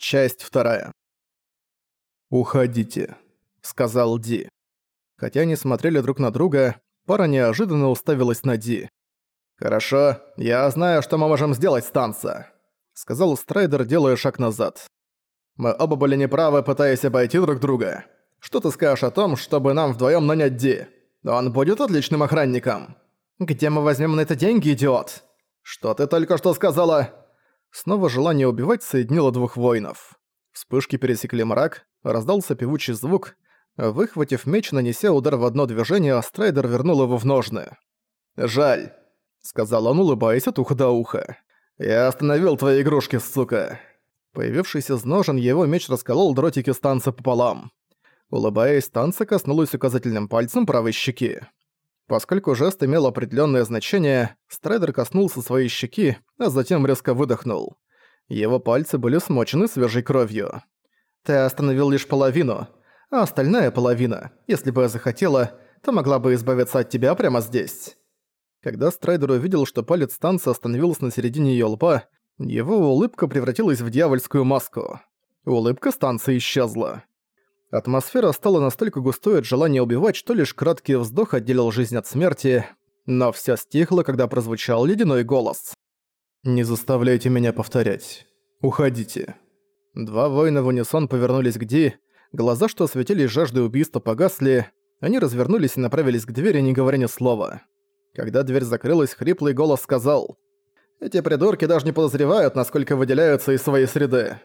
Часть вторая. «Уходите», — сказал Ди. Хотя они смотрели друг на друга, пара неожиданно уставилась на Ди. «Хорошо, я знаю, что мы можем сделать, станца», — сказал Страйдер, делая шаг назад. «Мы оба были неправы, пытаясь обойти друг друга. Что ты скажешь о том, чтобы нам вдвоем нанять Ди? Он будет отличным охранником». «Где мы возьмем на это деньги, идиот?» «Что ты только что сказала?» Снова желание убивать соединило двух воинов. Вспышки пересекли мрак, раздался певучий звук. Выхватив меч, нанеся удар в одно движение, Страйдер вернул его в ножны. «Жаль», — сказал он, улыбаясь от уха до уха. «Я остановил твои игрушки, сука». Появившийся из ножен, его меч расколол дротики станца пополам. Улыбаясь, станция коснулась указательным пальцем правой щеки. Поскольку жест имел определенное значение, Страйдер коснулся своей щеки, а затем резко выдохнул. Его пальцы были смочены свежей кровью. «Ты остановил лишь половину, а остальная половина, если бы я захотела, то могла бы избавиться от тебя прямо здесь». Когда Страйдер увидел, что палец танца остановился на середине её лба, его улыбка превратилась в дьявольскую маску. Улыбка станции исчезла. Атмосфера стала настолько густой от желания убивать, что лишь краткий вздох отделил жизнь от смерти, но всё стихло, когда прозвучал ледяной голос. «Не заставляйте меня повторять. Уходите». Два воина в унисон повернулись к Ди, глаза, что светились жаждой убийства, погасли, они развернулись и направились к двери, не говоря ни слова. Когда дверь закрылась, хриплый голос сказал «Эти придурки даже не подозревают, насколько выделяются из своей среды.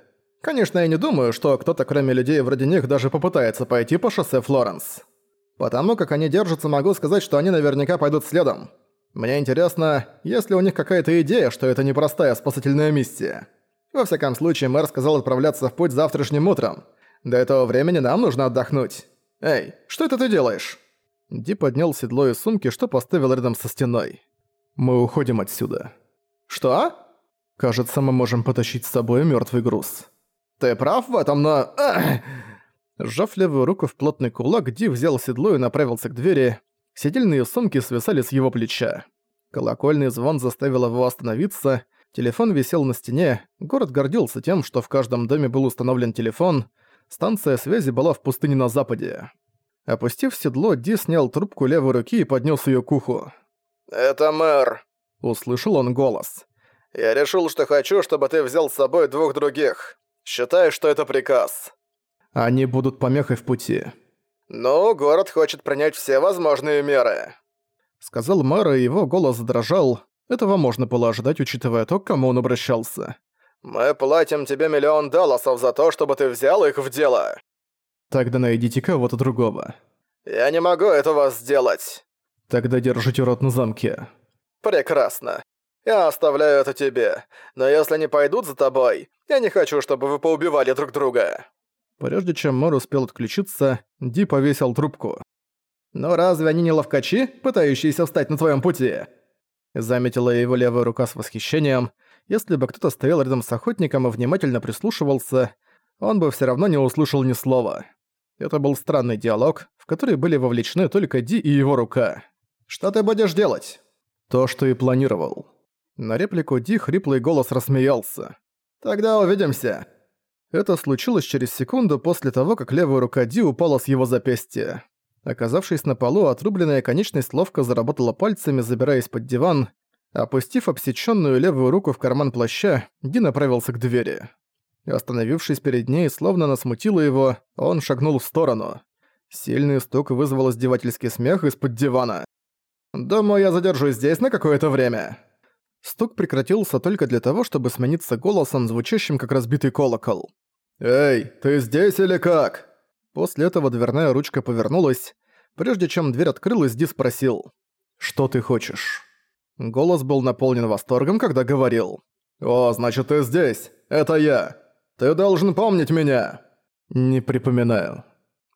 Конечно, я не думаю, что кто-то кроме людей вроде них даже попытается пойти по шоссе Флоренс. Потому как они держатся, могу сказать, что они наверняка пойдут следом. Мне интересно, есть ли у них какая-то идея, что это непростая спасательная миссия. Во всяком случае, мэр сказал отправляться в путь завтрашним утром. До этого времени нам нужно отдохнуть. Эй, что это ты делаешь? Ди поднял седло из сумки, что поставил рядом со стеной. Мы уходим отсюда. Что? Кажется, мы можем потащить с собой мертвый груз. «Ты прав в этом, но...» Сжав левую руку в плотный кулак, Ди взял седло и направился к двери. Сидельные сумки свисали с его плеча. Колокольный звон заставил его остановиться, телефон висел на стене, город гордился тем, что в каждом доме был установлен телефон, станция связи была в пустыне на западе. Опустив седло, Ди снял трубку левой руки и поднес ее к уху. «Это мэр», — услышал он голос. «Я решил, что хочу, чтобы ты взял с собой двух других. Считай, что это приказ. Они будут помехой в пути. Ну, город хочет принять все возможные меры. Сказал мэр, и его голос задрожал. Этого можно было ожидать, учитывая то, к кому он обращался. «Мы платим тебе миллион долларов за то, чтобы ты взял их в дело». «Тогда найдите кого-то другого». «Я не могу этого сделать». «Тогда держите рот на замке». «Прекрасно. Я оставляю это тебе. Но если они пойдут за тобой, я не хочу, чтобы вы поубивали друг друга». Прежде чем Мор успел отключиться, Ди повесил трубку. «Но разве они не ловкачи, пытающиеся встать на твоем пути?» Заметила его левая рука с восхищением. Если бы кто-то стоял рядом с охотником и внимательно прислушивался, он бы все равно не услышал ни слова. Это был странный диалог, в который были вовлечены только Ди и его рука. «Что ты будешь делать?» «То, что и планировал». На реплику Ди хриплый голос рассмеялся. «Тогда увидимся». Это случилось через секунду после того, как левая рука Ди упала с его запястья. Оказавшись на полу, отрубленная конечность ловко заработала пальцами, забираясь под диван. Опустив обсечённую левую руку в карман плаща, Ди направился к двери. Остановившись перед ней, словно она смутила его, он шагнул в сторону. Сильный стук вызвал издевательский смех из-под дивана. «Думаю, я задержусь здесь на какое-то время». Стук прекратился только для того, чтобы смениться голосом, звучащим как разбитый колокол. «Эй, ты здесь или как?» После этого дверная ручка повернулась. Прежде чем дверь открылась, Ди спросил. «Что ты хочешь?» Голос был наполнен восторгом, когда говорил. «О, значит, ты здесь. Это я. Ты должен помнить меня». «Не припоминаю».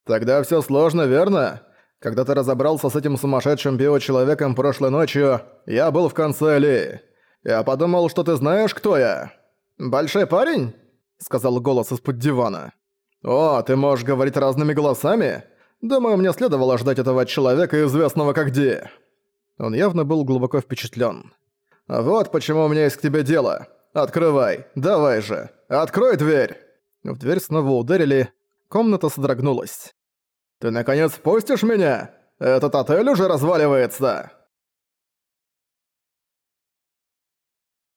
«Тогда всё сложно, верно? Когда ты разобрался с этим сумасшедшим биочеловеком прошлой ночью, я был в конце аллеи. «Я подумал, что ты знаешь, кто я». «Большой парень?» — сказал голос из-под дивана. «О, ты можешь говорить разными голосами? Думаю, мне следовало ждать этого человека, известного как Ди». Он явно был глубоко впечатлен. «Вот почему у меня есть к тебе дело. Открывай, давай же, открой дверь!» В дверь снова ударили, комната содрогнулась. «Ты наконец пустишь меня? Этот отель уже разваливается!»